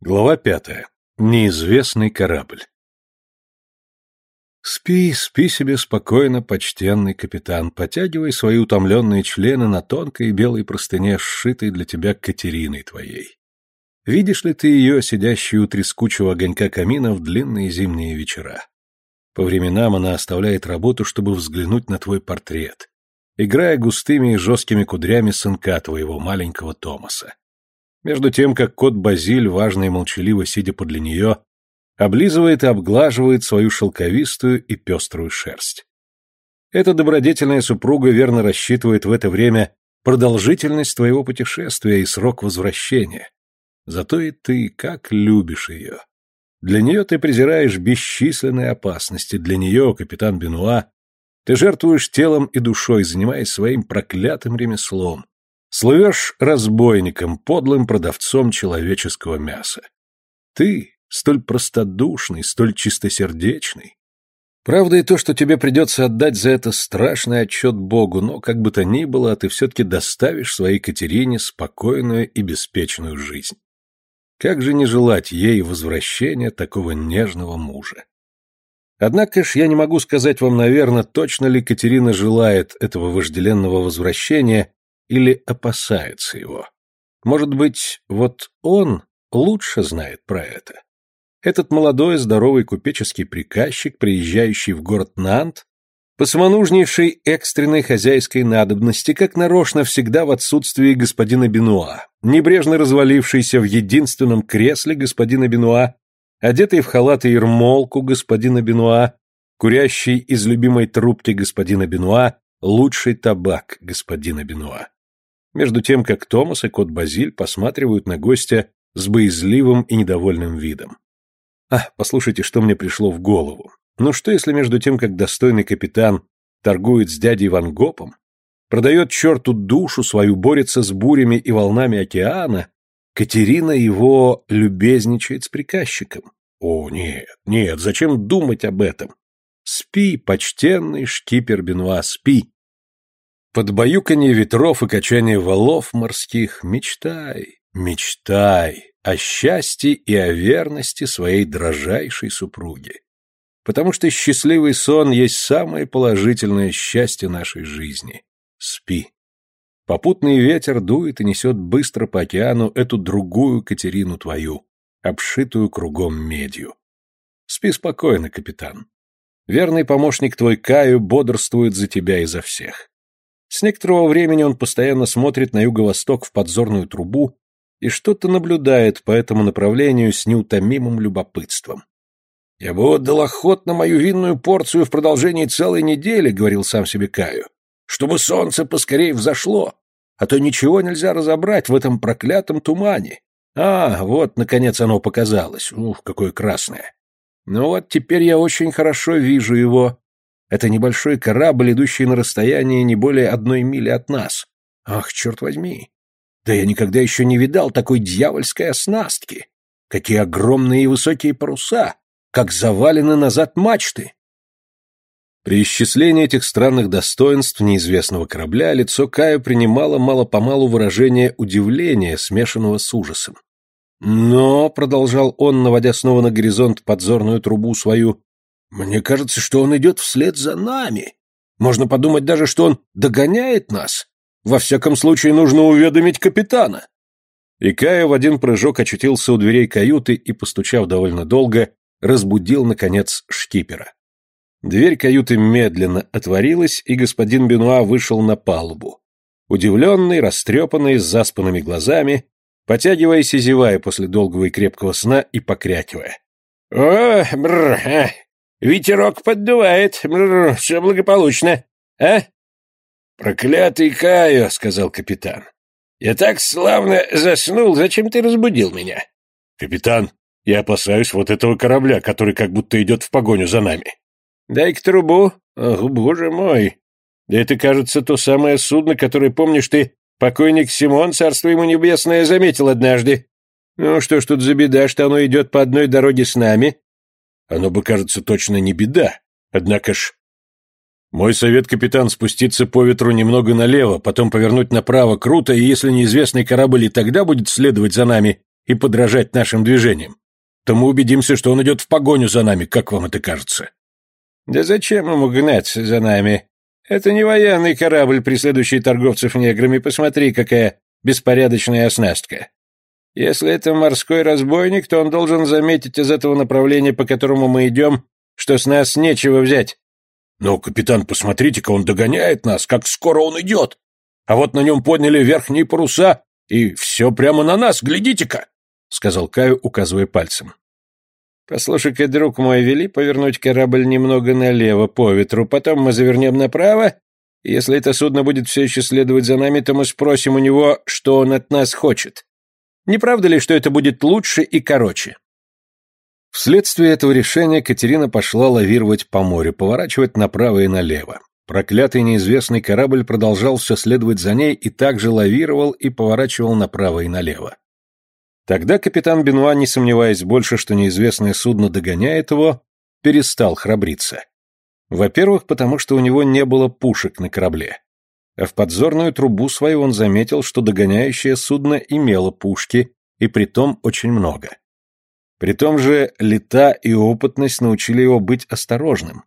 Глава пятая. Неизвестный корабль. Спи, спи себе спокойно, почтенный капитан, потягивай свои утомленные члены на тонкой белой простыне, сшитой для тебя Катериной твоей. Видишь ли ты ее, сидящую у трескучего огонька камина в длинные зимние вечера? По временам она оставляет работу, чтобы взглянуть на твой портрет, играя густыми и жесткими кудрями сынка твоего маленького Томаса между тем как кот Базиль, важно и молчаливо сидя подле нее, облизывает и обглаживает свою шелковистую и пеструю шерсть. Эта добродетельная супруга верно рассчитывает в это время продолжительность твоего путешествия и срок возвращения. Зато и ты как любишь ее. Для нее ты презираешь бесчисленные опасности, для нее, капитан Бенуа, ты жертвуешь телом и душой, занимаясь своим проклятым ремеслом, Слывешь разбойником, подлым продавцом человеческого мяса. Ты, столь простодушный, столь чистосердечный. Правда и то, что тебе придется отдать за это страшный отчет Богу, но, как бы то ни было, ты все-таки доставишь своей Катерине спокойную и беспечную жизнь. Как же не желать ей возвращения такого нежного мужа? Однако ж я не могу сказать вам, наверное, точно ли Катерина желает этого вожделенного возвращения или опасается его. Может быть, вот он лучше знает про это. Этот молодой здоровый купеческий приказчик, приезжающий в город Нант, по самонужнейшей экстренной хозяйской надобности, как нарочно всегда в отсутствии господина Бенуа, небрежно развалившийся в единственном кресле господина Бенуа, одетый в халат и ермолку господина Бенуа, курящий из любимой трубки господина Бенуа лучший табак господина Бенуа между тем как Томас и кот Базиль посматривают на гостя с боязливым и недовольным видом. А, послушайте, что мне пришло в голову. Ну что, если между тем, как достойный капитан торгует с дядей Ван Гопом, продает черту душу свою, борется с бурями и волнами океана, Катерина его любезничает с приказчиком? О, нет, нет, зачем думать об этом? Спи, почтенный шкипер Бенуа, спи. Под баюканье ветров и качание валов морских мечтай, мечтай о счастье и о верности своей дрожайшей супруги. Потому что счастливый сон есть самое положительное счастье нашей жизни. Спи. Попутный ветер дует и несет быстро по океану эту другую Катерину твою, обшитую кругом медью. Спи спокойно, капитан. Верный помощник твой Каю бодрствует за тебя и за всех. С некоторого времени он постоянно смотрит на юго-восток в подзорную трубу и что-то наблюдает по этому направлению с неутомимым любопытством. «Я бы отдал охотно мою винную порцию в продолжении целой недели», — говорил сам себе Каю, «чтобы солнце поскорее взошло, а то ничего нельзя разобрать в этом проклятом тумане. А, вот, наконец, оно показалось. Ух, какое красное. Ну вот, теперь я очень хорошо вижу его. Это небольшой корабль, идущий на расстоянии не более одной мили от нас. Ах, черт возьми! Да я никогда еще не видал такой дьявольской оснастки. Какие огромные и высокие паруса! Как завалены назад мачты! При исчислении этих странных достоинств неизвестного корабля лицо Кая принимало мало-помалу выражение удивления, смешанного с ужасом. «Но», — продолжал он, наводя снова на горизонт подзорную трубу свою, мне кажется, что он идет вслед за нами. Можно подумать даже, что он догоняет нас. Во всяком случае, нужно уведомить капитана. И Кая в один прыжок очутился у дверей каюты и, постучав довольно долго, разбудил, наконец, шкипера. Дверь каюты медленно отворилась, и господин Бенуа вышел на палубу. Удивленный, растрепанный, с заспанными глазами, потягиваясь и зевая после долгого и крепкого сна и покрякивая. «О, а, Ветерок поддувает. Бррр, все благополучно. А? Проклятый Каю, сказал капитан. Я так славно заснул, зачем ты разбудил меня? Капитан, я опасаюсь вот этого корабля, который как будто идет в погоню за нами. Дай-ка трубу. Ох, боже мой. Да это, кажется, то самое судно, которое, помнишь ты, покойник Симон, царство ему небесное, заметил однажды. Ну, что ж тут за беда, что оно идет по одной дороге с нами, оно бы, кажется, точно не беда. Однако ж... Мой совет, капитан, спуститься по ветру немного налево, потом повернуть направо круто, и если неизвестный корабль и тогда будет следовать за нами, и подражать нашим движениям, то мы убедимся, что он идет в погоню за нами, как вам это кажется. Да зачем ему гнаться за нами? Это не военный корабль, преследующий торговцев неграми. Посмотри, какая беспорядочная оснастка. Если это морской разбойник, то он должен заметить из этого направления, по которому мы идем, что с нас нечего взять. Но, капитан, посмотрите-ка, он догоняет нас, как скоро он идет. А вот на нем подняли верхние паруса, и все прямо на нас, глядите-ка, — сказал Каю, указывая пальцем. Послушай-ка, друг мой, вели повернуть корабль немного налево по ветру, потом мы завернем направо, и если это судно будет все еще следовать за нами, то мы спросим у него, что он от нас хочет. Не правда ли, что это будет лучше и короче? Вследствие этого решения Катерина пошла лавировать по морю, поворачивать направо и налево. Проклятый неизвестный корабль продолжал все следовать за ней и также лавировал и поворачивал направо и налево. Тогда капитан Бенуа, не сомневаясь больше, что неизвестное судно догоняет его, перестал храбриться. Во-первых, потому что у него не было пушек на корабле а в подзорную трубу свою он заметил, что догоняющее судно имело пушки, и притом очень много. При том же лета и опытность научили его быть осторожным,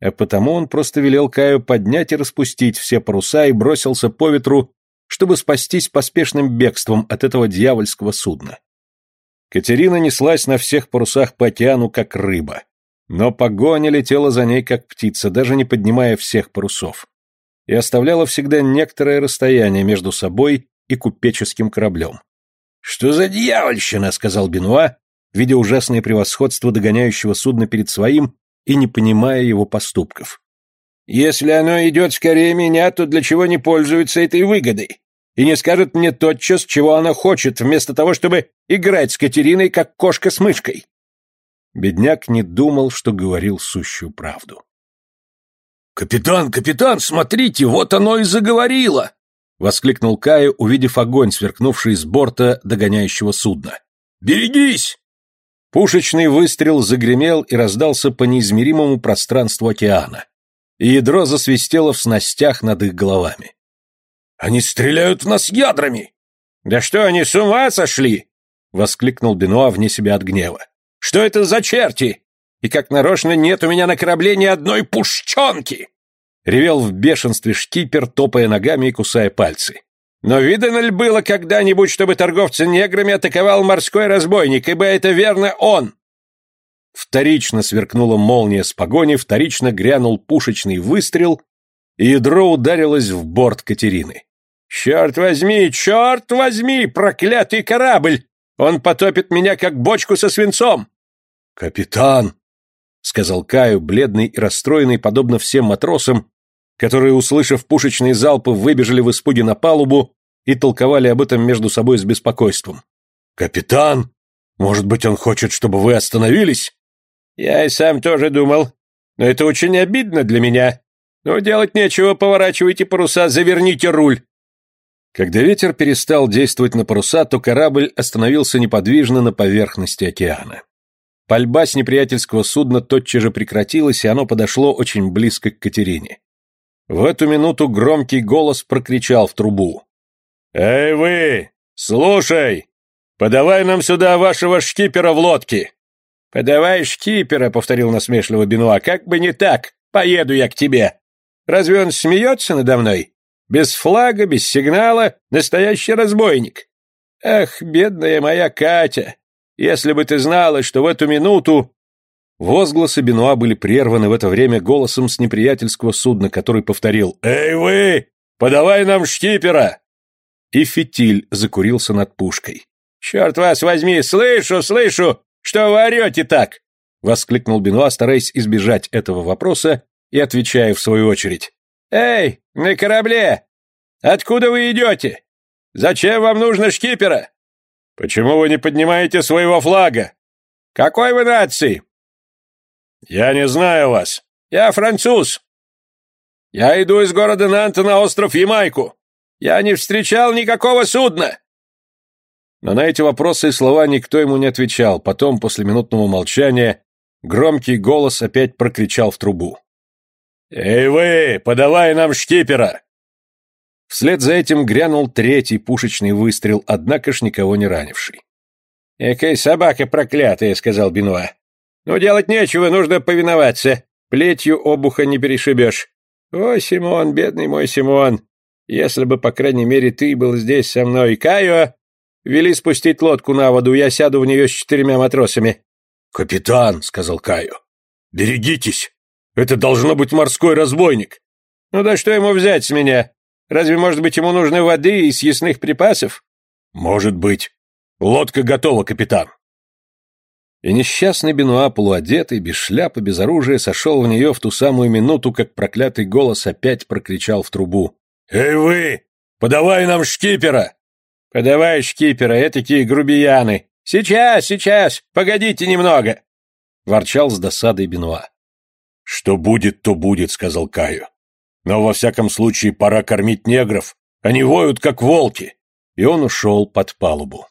а потому он просто велел Каю поднять и распустить все паруса и бросился по ветру, чтобы спастись поспешным бегством от этого дьявольского судна. Катерина неслась на всех парусах по океану, как рыба, но погоня летела за ней, как птица, даже не поднимая всех парусов и оставляла всегда некоторое расстояние между собой и купеческим кораблем. «Что за дьявольщина?» — сказал Бенуа, видя ужасное превосходство догоняющего судна перед своим и не понимая его поступков. «Если оно идет скорее меня, то для чего не пользуется этой выгодой? И не скажет мне тотчас, чего оно хочет, вместо того, чтобы играть с Катериной, как кошка с мышкой?» Бедняк не думал, что говорил сущую правду. «Капитан, капитан, смотрите, вот оно и заговорило!» — воскликнул Кая, увидев огонь, сверкнувший с борта догоняющего судна. «Берегись!» Пушечный выстрел загремел и раздался по неизмеримому пространству океана, и ядро засвистело в снастях над их головами. «Они стреляют в нас ядрами!» «Да что, они с ума сошли?» — воскликнул Бенуа вне себя от гнева. «Что это за черти? И как нарочно нет у меня на корабле ни одной пушчонки!» Ревел в бешенстве шкипер, топая ногами и кусая пальцы. «Но видано ли было когда-нибудь, чтобы торговца неграми атаковал морской разбойник, ибо это верно он?» Вторично сверкнула молния с погони, вторично грянул пушечный выстрел, и ядро ударилось в борт Катерины. «Черт возьми, черт возьми, проклятый корабль! Он потопит меня, как бочку со свинцом!» «Капитан!» — сказал Каю, бледный и расстроенный, подобно всем матросам, которые, услышав пушечные залпы, выбежали в испуге на палубу и толковали об этом между собой с беспокойством. «Капитан! Может быть, он хочет, чтобы вы остановились?» «Я и сам тоже думал. Но это очень обидно для меня. Но делать нечего, поворачивайте паруса, заверните руль». Когда ветер перестал действовать на паруса, то корабль остановился неподвижно на поверхности океана. Пальба с неприятельского судна тотчас же прекратилась, и оно подошло очень близко к Катерине. В эту минуту громкий голос прокричал в трубу. «Эй вы! Слушай! Подавай нам сюда вашего шкипера в лодке!» «Подавай шкипера», — повторил насмешливо Бенуа, — «как бы не так, поеду я к тебе. Разве он смеется надо мной? Без флага, без сигнала, настоящий разбойник. Ах, бедная моя Катя, если бы ты знала, что в эту минуту...» Возгласы Бенуа были прерваны в это время голосом с неприятельского судна, который повторил «Эй вы! Подавай нам штипера!» И фитиль закурился над пушкой. «Черт вас возьми! Слышу, слышу! Что вы орете так?» — воскликнул Бенуа, стараясь избежать этого вопроса и отвечая в свою очередь. «Эй, на корабле! Откуда вы идете? Зачем вам нужно шкипера?» «Почему вы не поднимаете своего флага?» «Какой вы нации?» «Я не знаю вас. Я француз. Я иду из города Нанта на остров Ямайку. Я не встречал никакого судна». Но на эти вопросы и слова никто ему не отвечал. Потом, после минутного молчания, громкий голос опять прокричал в трубу. «Эй вы, подавай нам штипера!» Вслед за этим грянул третий пушечный выстрел, однако ж никого не ранивший. «Экая собака проклятая», — сказал Бенуа. «Ну, делать нечего, нужно повиноваться. Плетью обуха не перешибешь. О, Симон, бедный мой Симон, если бы, по крайней мере, ты был здесь со мной. Кайо, вели спустить лодку на воду, я сяду в нее с четырьмя матросами». «Капитан», — сказал Кайо, — «берегитесь. Это должно быть морской разбойник». «Ну да что ему взять с меня? Разве, может быть, ему нужны воды и съестных припасов?» «Может быть. Лодка готова, капитан». И несчастный Бенуа, полуодетый, без шляпы, без оружия, сошел в нее в ту самую минуту, как проклятый голос опять прокричал в трубу. «Эй вы! Подавай нам шкипера!» «Подавай шкипера, этакие грубияны! Сейчас, сейчас! Погодите немного!» Ворчал с досадой Бенуа. «Что будет, то будет», — сказал Каю. «Но во всяком случае пора кормить негров. Они воют, как волки!» И он ушел под палубу.